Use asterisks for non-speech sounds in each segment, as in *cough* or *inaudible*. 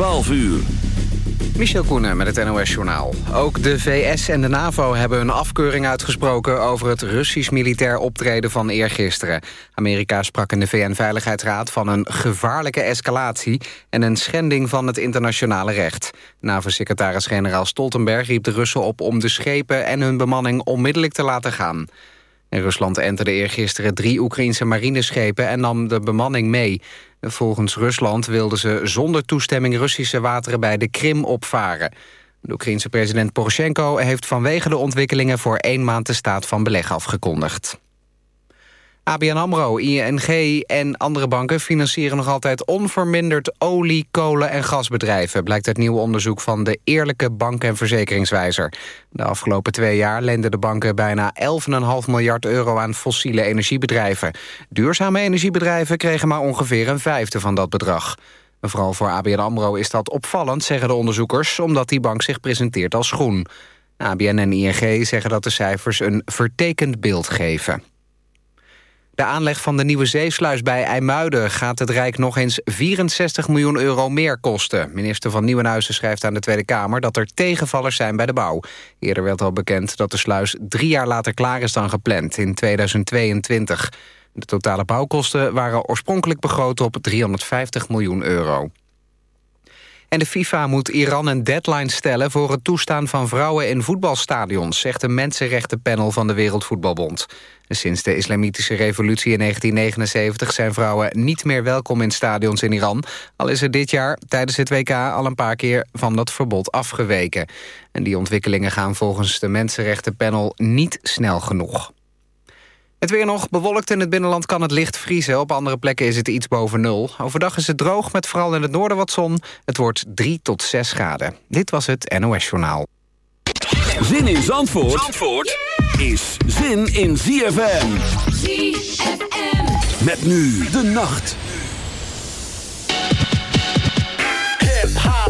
12 uur. Michel Koenen met het NOS-journaal. Ook de VS en de NAVO hebben een afkeuring uitgesproken... over het Russisch militair optreden van eergisteren. Amerika sprak in de VN-veiligheidsraad van een gevaarlijke escalatie... en een schending van het internationale recht. NAVO-secretaris-generaal Stoltenberg riep de Russen op... om de schepen en hun bemanning onmiddellijk te laten gaan. Rusland enterde eergisteren drie Oekraïnse marineschepen... en nam de bemanning mee. Volgens Rusland wilden ze zonder toestemming Russische wateren bij de Krim opvaren. De Oekraïense president Poroshenko heeft vanwege de ontwikkelingen voor één maand de staat van beleg afgekondigd. ABN AMRO, ING en andere banken financieren nog altijd onverminderd olie, kolen en gasbedrijven, blijkt uit nieuw onderzoek van de Eerlijke Bank- en Verzekeringswijzer. De afgelopen twee jaar leenden de banken bijna 11,5 miljard euro aan fossiele energiebedrijven. Duurzame energiebedrijven kregen maar ongeveer een vijfde van dat bedrag. Vooral voor ABN AMRO is dat opvallend, zeggen de onderzoekers, omdat die bank zich presenteert als groen. ABN en ING zeggen dat de cijfers een vertekend beeld geven. De aanleg van de nieuwe zeesluis bij IJmuiden gaat het Rijk nog eens 64 miljoen euro meer kosten. Minister van Nieuwenhuizen schrijft aan de Tweede Kamer dat er tegenvallers zijn bij de bouw. Eerder werd al bekend dat de sluis drie jaar later klaar is dan gepland, in 2022. De totale bouwkosten waren oorspronkelijk begroot op 350 miljoen euro. En de FIFA moet Iran een deadline stellen voor het toestaan van vrouwen in voetbalstadions, zegt een mensenrechtenpanel van de Wereldvoetbalbond. Sinds de islamitische revolutie in 1979 zijn vrouwen niet meer welkom in stadions in Iran, al is er dit jaar tijdens het WK al een paar keer van dat verbod afgeweken. En die ontwikkelingen gaan volgens de mensenrechtenpanel niet snel genoeg. Het weer nog bewolkt in het binnenland kan het licht vriezen. Op andere plekken is het iets boven nul. Overdag is het droog met vooral in het noorden wat zon. Het wordt 3 tot 6 graden. Dit was het NOS Journaal. Zin in Zandvoort, Zandvoort is zin in ZFM. ZFM. Met nu de nacht. Hip hop,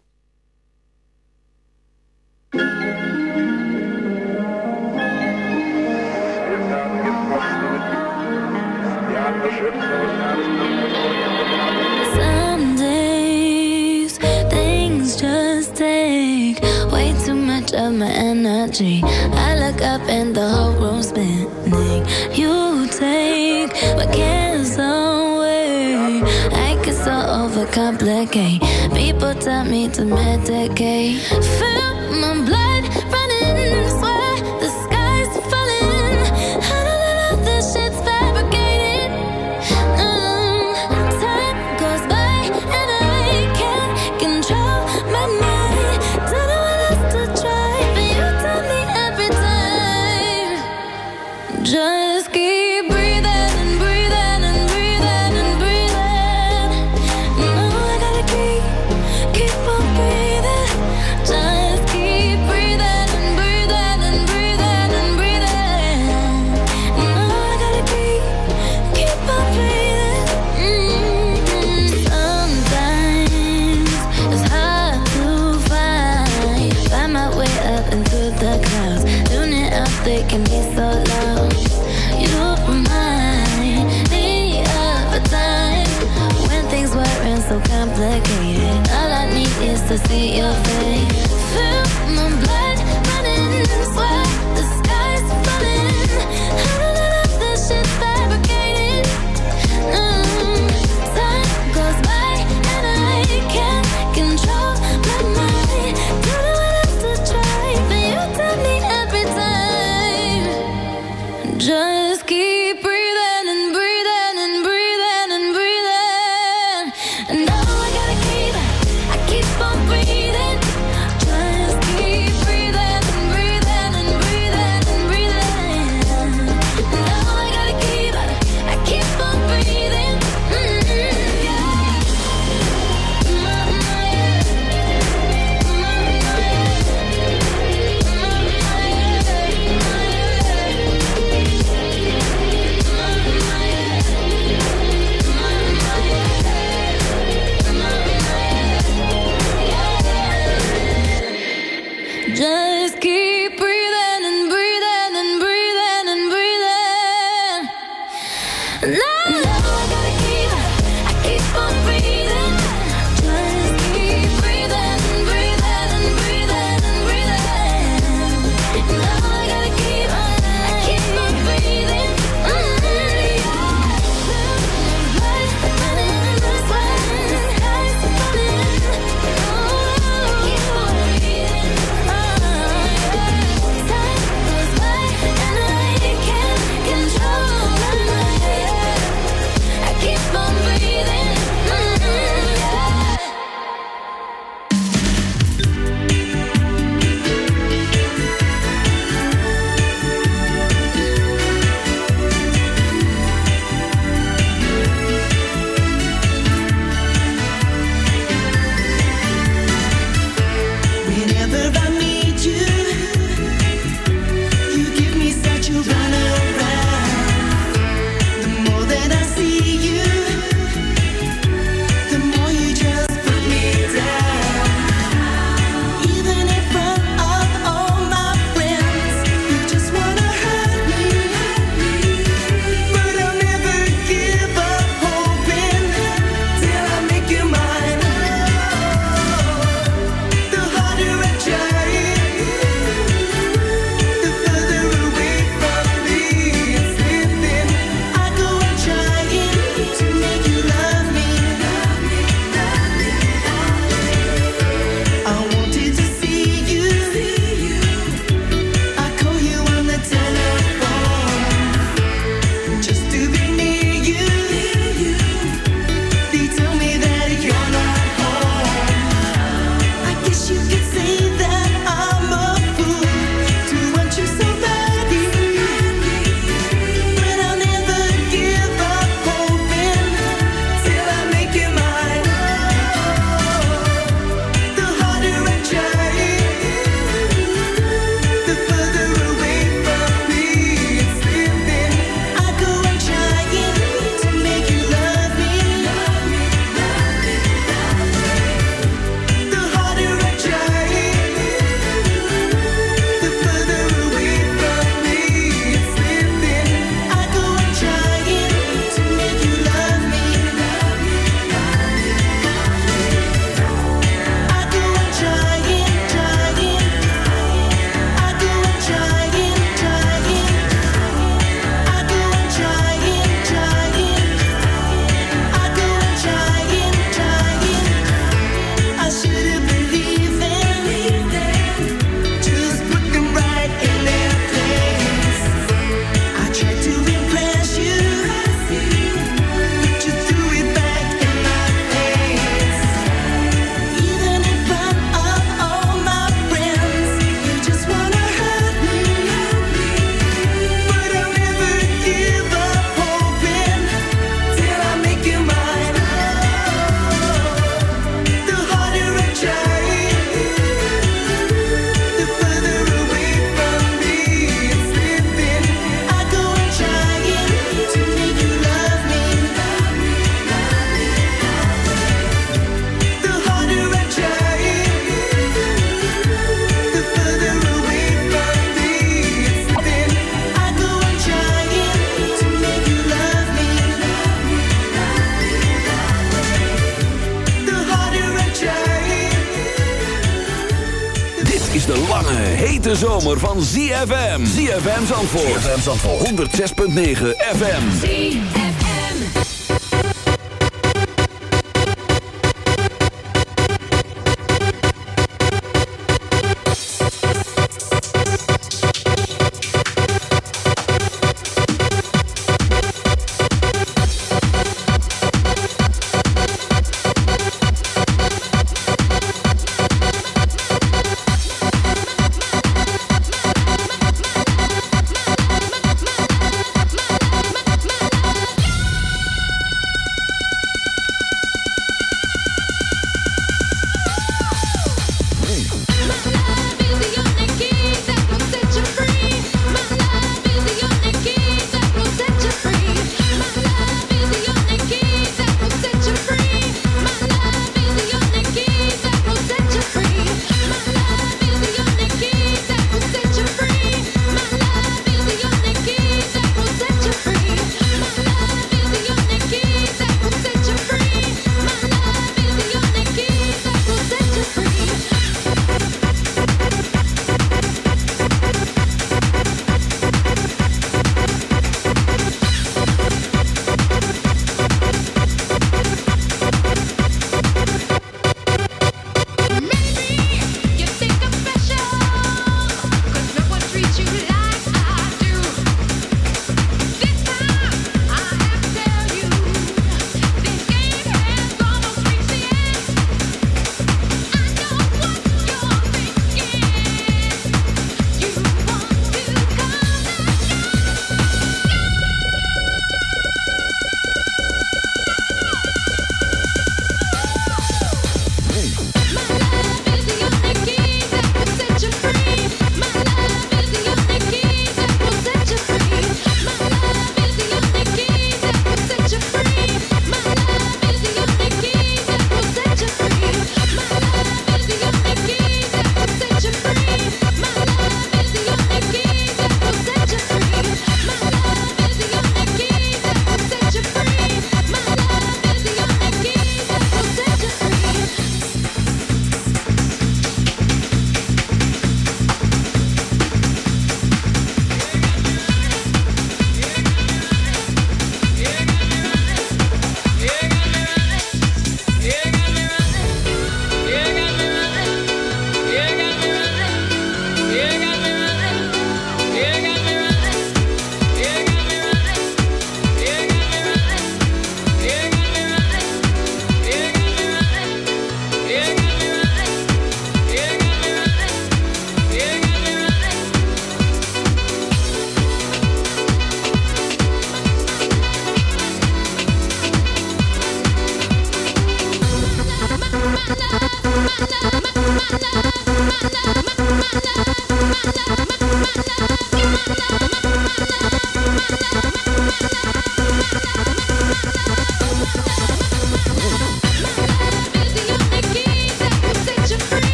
People tell me to medicate. Feel Zandvoort. 106.9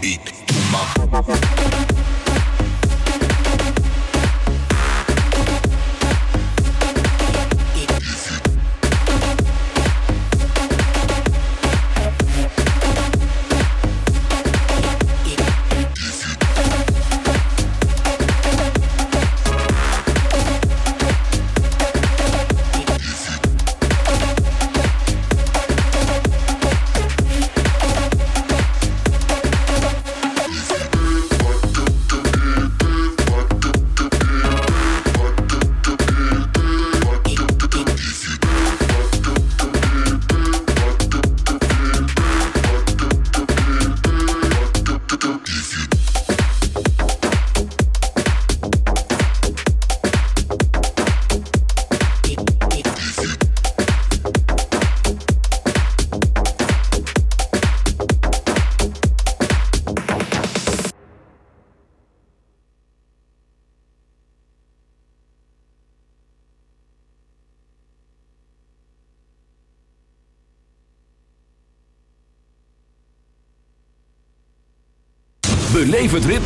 beat, to my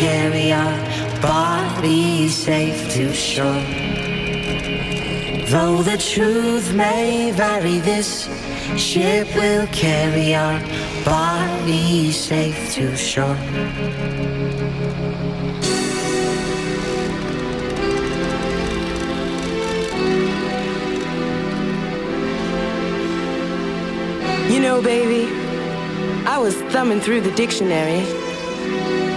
carry our body safe to shore. Though the truth may vary, this ship will carry our body safe to shore. You know, baby, I was thumbing through the dictionary,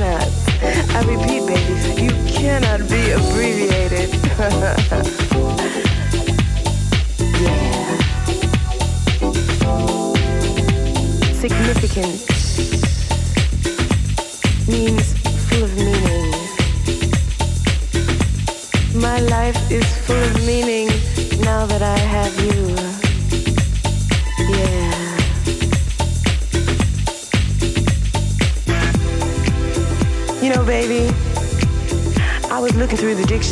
Cannot, I repeat, baby, you cannot be abbreviated. *laughs* yeah. Significant means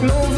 just move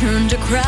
Need another turn to cry.